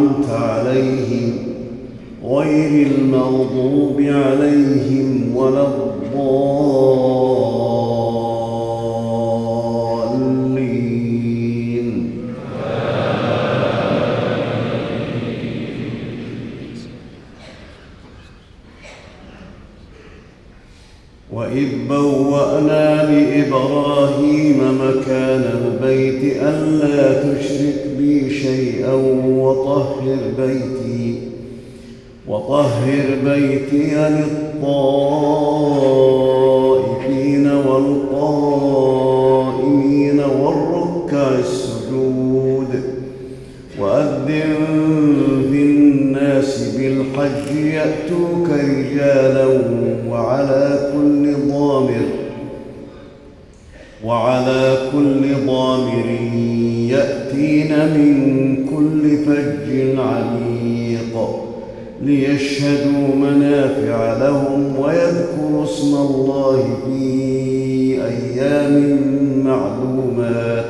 أنعمت عليهم غير المغضوب عليهم وإذ بوأنا لإبراهيم مكان البيت ألا تشرك بي شيئا وطهر بيتي وطهر بيتي للطائفين والقائمين بالحج يأتوك رجالا وعلى كل ضامر وعلى كل ضامر يأتين من كل فج عميق ليشهدوا منافع لهم ويذكروا اسم الله في أيام معلومات.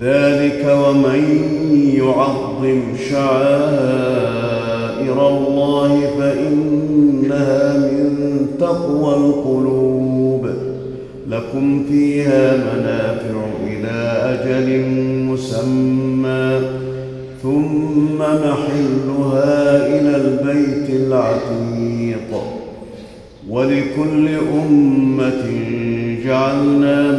ذلك ومن يعظم شعائر الله فإنها من تقوى القلوب. لكم فيها منافع إلى أجل مسمى ثم محلها إلى البيت العتيق. ولكل أمة جعلنا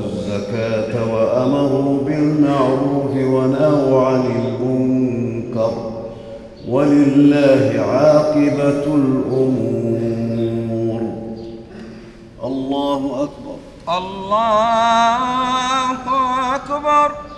الزكاة وأمروا بالمعروف ونهوا عن المنكر. ولله عاقبة الأمور. الله أكبر. الله أكبر.